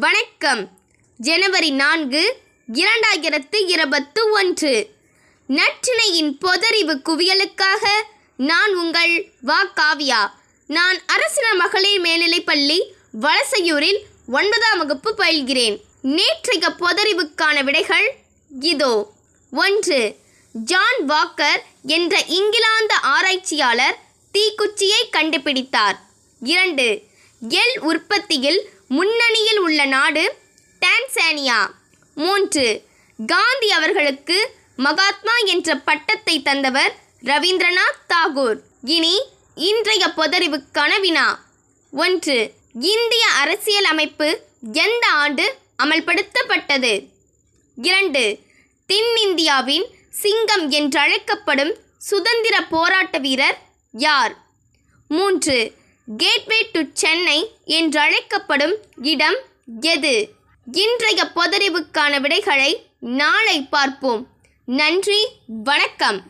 வணக்கம். ஜனவரி நான்கு இரண்டாயிரத்து இருபத்து ஒன்று. நற்றினையின் பொதறிவு குவியலுக்காக நான் உங்கள் வா. காவியா. நான் அரசின மகளிர் மேல்நிலைப்பள்ளி வலசையூரில் ஒன்பதாம் வகுப்பு பயில்கிறேன். நேற்றைய பொதறிவுக்கான விடைகள் இதோ. ஒன்று ஜான் வாக்கர் என்ற இங்கிலாந்து ஆராய்ச்சியாளர் தீக்குச்சியை கண்டுபிடித்தார். இரண்டு எல் உற்பத்தியில் முன்னணியில் உள்ள நாடு டான்சானியா. மூன்று காந்தி அவர்களுக்கு மகாத்மா என்ற பட்டத்தை தந்தவர் ரவீந்திரநாத் தாகூர். இனி இன்றைய பொதறிவுக்கான வினா ஒன்று இந்திய அரசியல் அமைப்பு எந்த ஆண்டு அமல்படுத்தப்பட்டது? இரண்டு தென்னிந்தியாவின் சிங்கம் என்றழைக்கப்படும் சுதந்திர போராட்ட வீரர் யார்? மூன்று கேட்வே டு சென்னை என்றழைக்கப்படும் இடம் எது? இன்றைய பொதறிவுக்கான விடைகளை நாளை பார்ப்போம். நன்றி வணக்கம்.